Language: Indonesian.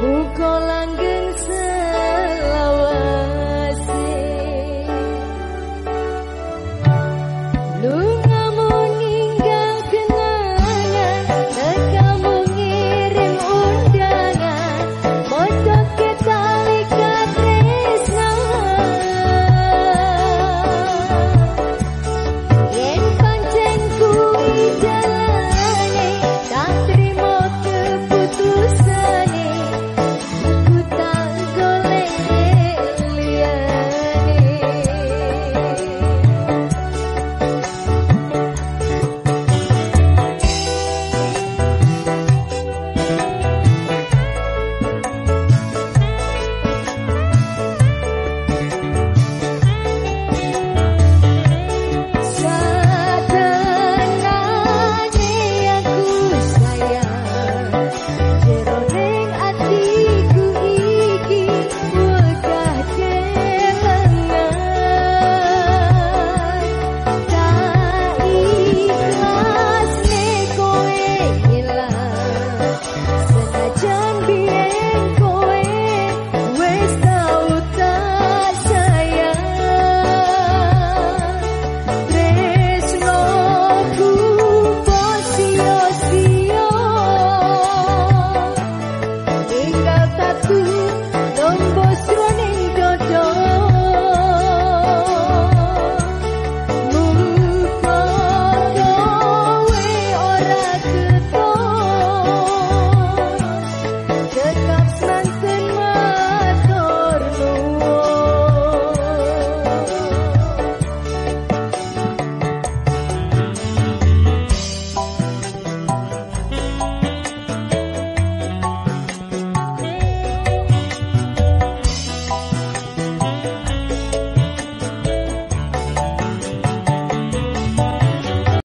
Muka langgeng selawase